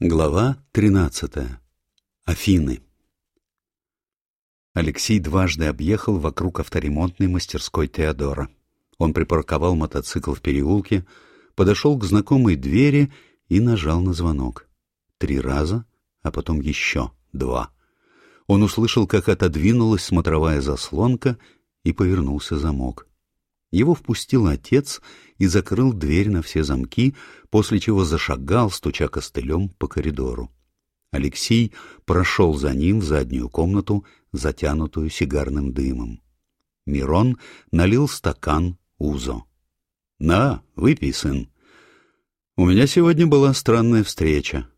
Глава 13. Афины. Алексей дважды объехал вокруг авторемонтной мастерской Теодора. Он припарковал мотоцикл в переулке, подошел к знакомой двери и нажал на звонок. Три раза, а потом еще два. Он услышал, как отодвинулась смотровая заслонка и повернулся замок. Его впустил отец и закрыл дверь на все замки, после чего зашагал, стуча костылем по коридору. Алексей прошел за ним в заднюю комнату, затянутую сигарным дымом. Мирон налил стакан Узо. — На, выпей, сын. У меня сегодня была странная встреча.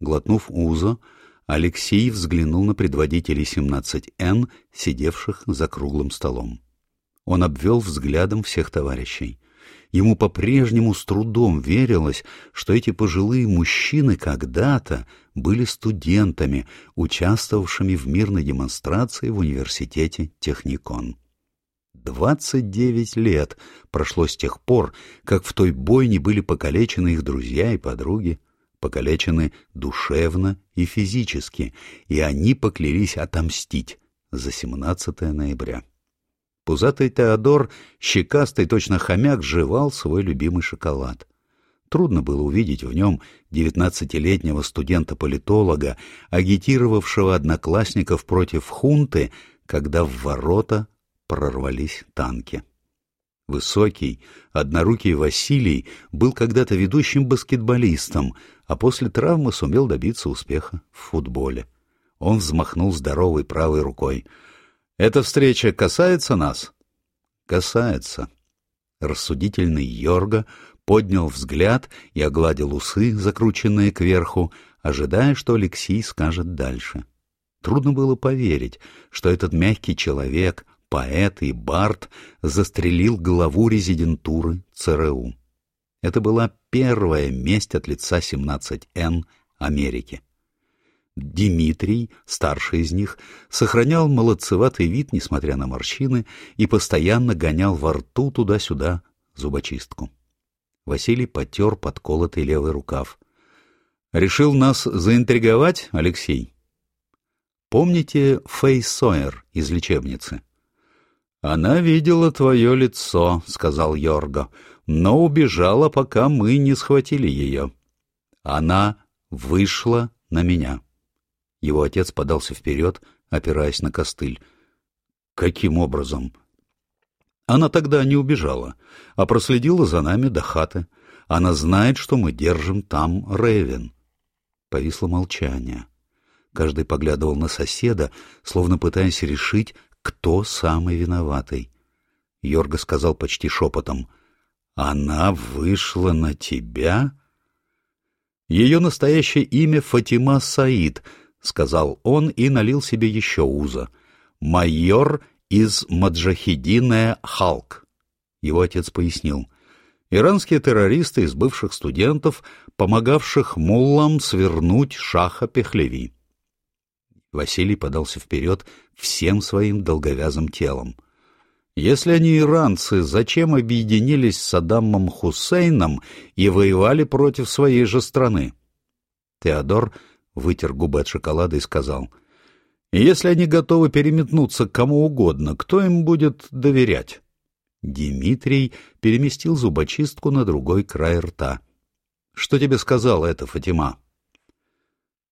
Глотнув Узо, Алексей взглянул на предводителей 17Н, сидевших за круглым столом. Он обвел взглядом всех товарищей. Ему по-прежнему с трудом верилось, что эти пожилые мужчины когда-то были студентами, участвовавшими в мирной демонстрации в университете Техникон. Двадцать девять лет прошло с тех пор, как в той бойне были покалечены их друзья и подруги, покалечены душевно и физически, и они поклялись отомстить за 17 ноября. Пузатый Теодор, щекастый точно хомяк, жевал свой любимый шоколад. Трудно было увидеть в нем девятнадцатилетнего студента-политолога, агитировавшего одноклассников против хунты, когда в ворота прорвались танки. Высокий, однорукий Василий был когда-то ведущим баскетболистом, а после травмы сумел добиться успеха в футболе. Он взмахнул здоровой правой рукой — эта встреча касается нас? Касается. Рассудительный Йорга поднял взгляд и огладил усы, закрученные кверху, ожидая, что Алексей скажет дальше. Трудно было поверить, что этот мягкий человек, поэт и бард застрелил главу резидентуры ЦРУ. Это была первая месть от лица 17Н Америки. Дмитрий, старший из них, сохранял молодцеватый вид, несмотря на морщины, и постоянно гонял во рту туда-сюда зубочистку. Василий потер подколотый левый рукав. «Решил нас заинтриговать, Алексей?» «Помните Фэй Сойер из лечебницы?» «Она видела твое лицо», — сказал Йорго, — «но убежала, пока мы не схватили ее. Она вышла на меня». Его отец подался вперед, опираясь на костыль. «Каким образом?» Она тогда не убежала, а проследила за нами до хаты. Она знает, что мы держим там Рейвен. Повисло молчание. Каждый поглядывал на соседа, словно пытаясь решить, кто самый виноватый. Йорга сказал почти шепотом. «Она вышла на тебя?» Ее настоящее имя Фатима Саид —— сказал он и налил себе еще уза. «Майор из Маджахидине Халк». Его отец пояснил. Иранские террористы из бывших студентов, помогавших муллам свернуть шаха Пехлеви. Василий подался вперед всем своим долговязым телом. Если они иранцы, зачем объединились с Саддамом Хусейном и воевали против своей же страны? Теодор вытер губы от шоколада и сказал, «Если они готовы переметнуться к кому угодно, кто им будет доверять?» Дмитрий переместил зубочистку на другой край рта. «Что тебе сказала эта Фатима?»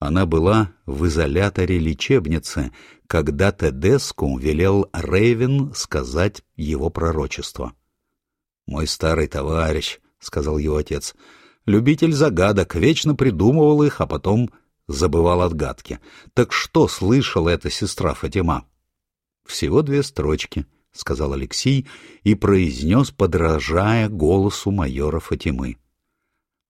Она была в изоляторе лечебницы, когда Тедеску велел Рейвен сказать его пророчество. «Мой старый товарищ», — сказал его отец, — «любитель загадок, вечно придумывал их, а потом забывал отгадки. Так что слышала эта сестра Фатима? Всего две строчки, — сказал Алексей и произнес, подражая голосу майора Фатимы.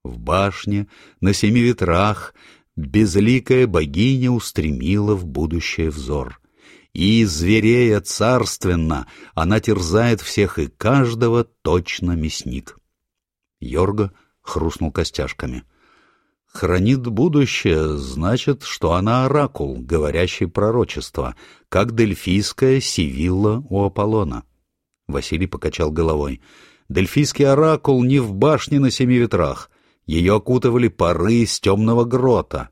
В башне, на семи ветрах, безликая богиня устремила в будущее взор. И, зверея царственно, она терзает всех и каждого, точно мясник. Йорга хрустнул костяшками — Хранит будущее, значит, что она оракул, говорящий пророчество, как дельфийская Сивилла у Аполлона. Василий покачал головой. Дельфийский оракул не в башне на семи ветрах. Ее окутывали пары из темного грота.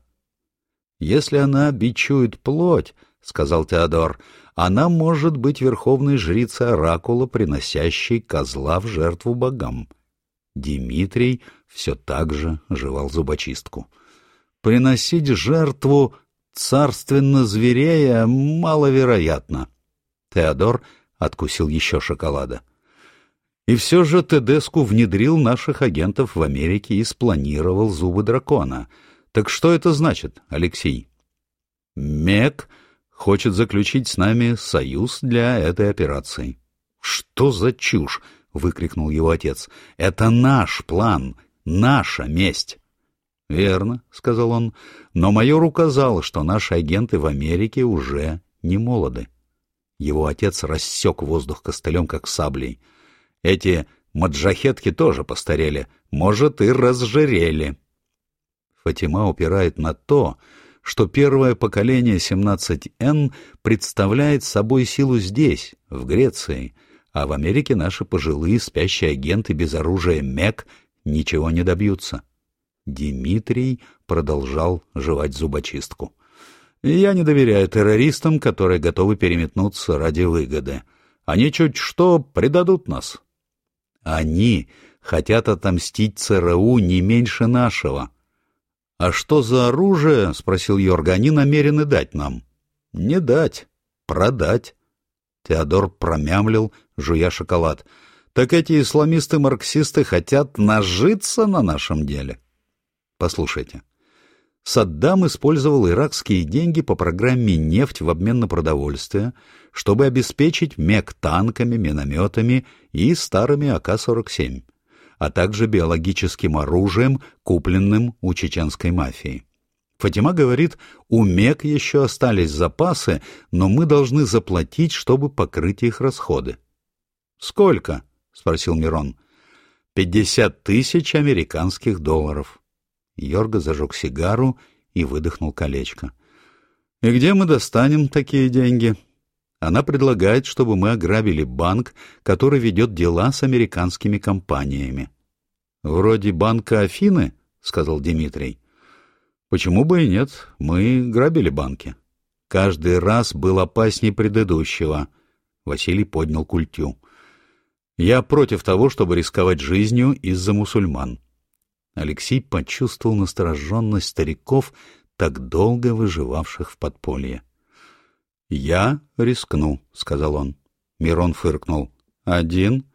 «Если она бичует плоть, — сказал Теодор, — она может быть верховной жрицей оракула, приносящей козла в жертву богам». Дмитрий все так же жевал зубочистку. «Приносить жертву царственно зверея маловероятно». Теодор откусил еще шоколада. И все же Тедеску внедрил наших агентов в Америке и спланировал зубы дракона. Так что это значит, Алексей? МЕК хочет заключить с нами союз для этой операции. Что за чушь? — выкрикнул его отец. — Это наш план, наша месть. — Верно, — сказал он, — но майор указал, что наши агенты в Америке уже не молоды. Его отец рассек воздух костылем, как саблей — эти маджахетки тоже постарели, может, и разжирели. Фатима упирает на то, что первое поколение 17Н представляет собой силу здесь, в Греции, а в Америке наши пожилые спящие агенты без оружия МЕК ничего не добьются. Дмитрий продолжал жевать зубочистку. «Я не доверяю террористам, которые готовы переметнуться ради выгоды. Они чуть что предадут нас. Они хотят отомстить ЦРУ не меньше нашего. — А что за оружие, — спросил Йорга, — они намерены дать нам? — Не дать, продать. Теодор промямлил, жуя шоколад. — Так эти исламисты-марксисты хотят нажиться на нашем деле? — Послушайте, Саддам использовал иракские деньги по программе «Нефть в обмен на продовольствие», чтобы обеспечить МЕК танками, минометами и старыми АК-47, а также биологическим оружием, купленным у чеченской мафии. Фатима говорит, у МЕК еще остались запасы, но мы должны заплатить, чтобы покрыть их расходы. «Сколько?» — спросил Мирон. «Пятьдесят тысяч американских долларов». Йорга зажег сигару и выдохнул колечко. «И где мы достанем такие деньги?» Она предлагает, чтобы мы ограбили банк, который ведет дела с американскими компаниями. «Вроде банка Афины?» — сказал Дмитрий. «Почему бы и нет? Мы грабили банки. Каждый раз был опаснее предыдущего». Василий поднял культю. «Я против того, чтобы рисковать жизнью из-за мусульман». Алексей почувствовал настороженность стариков, так долго выживавших в подполье. «Я рискну», — сказал он. Мирон фыркнул. «Один?»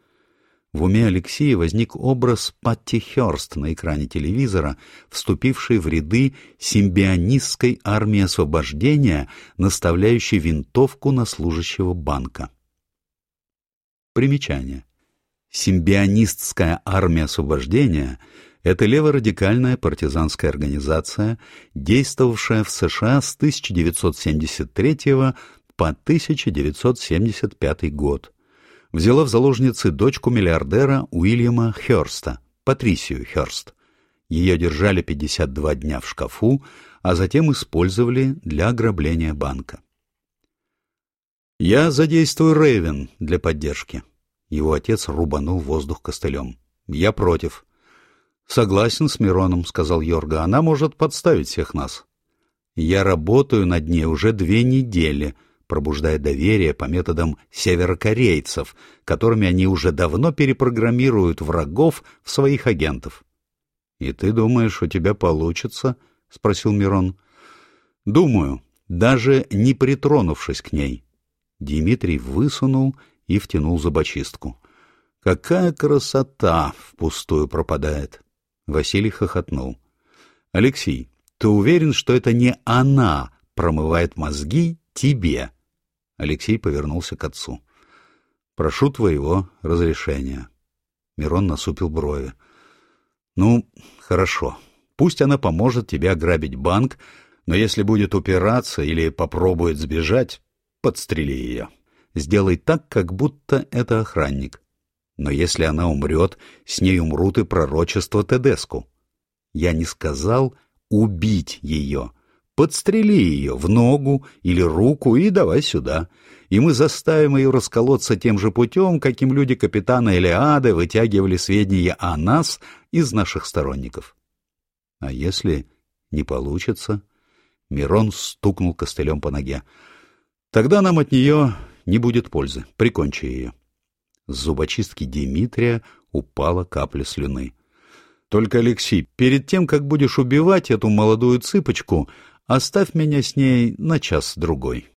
В уме Алексея возник образ Патти Хёрст на экране телевизора, вступившей в ряды симбионистской армии освобождения, наставляющей винтовку на служащего банка. Примечание. Симбионистская армия освобождения — это леворадикальная партизанская организация, действовавшая в США с 1973 по 1975 год. Взяла в заложницы дочку миллиардера Уильяма Хёрста, Патрисию Хёрст. Ее держали 52 дня в шкафу, а затем использовали для ограбления банка. «Я задействую Рейвен для поддержки». Его отец рубанул воздух костылем. «Я против. «Согласен с Мироном», — сказал Йорга. «Она может подставить всех нас». «Я работаю над ней уже две недели», пробуждая доверие по методам северокорейцев, которыми они уже давно перепрограммируют врагов в своих агентов. «И ты думаешь, у тебя получится?» — спросил Мирон. «Думаю, даже не притронувшись к ней». Дмитрий высунул и втянул зубочистку. «Какая красота впустую пропадает!» Василий хохотнул. «Алексей, ты уверен, что это не она промывает мозги тебе?» Алексей повернулся к отцу. «Прошу твоего разрешения». Мирон насупил брови. «Ну, хорошо. Пусть она поможет тебе ограбить банк, но если будет упираться или попробует сбежать, подстрели ее. Сделай так, как будто это охранник. Но если она умрет, с ней умрут и пророчества Тедеску. Я не сказал убить ее. Подстрели ее в ногу или руку и давай сюда. И мы заставим ее расколоться тем же путем, каким люди капитана Элиады вытягивали сведения о нас из наших сторонников. А если не получится? Мирон стукнул костылем по ноге. Тогда нам от нее не будет пользы. Прикончи ее. С зубочистки Дмитрия упала капля слюны. Только, Алексей, перед тем, как будешь убивать эту молодую цыпочку, оставь меня с ней на час-другой.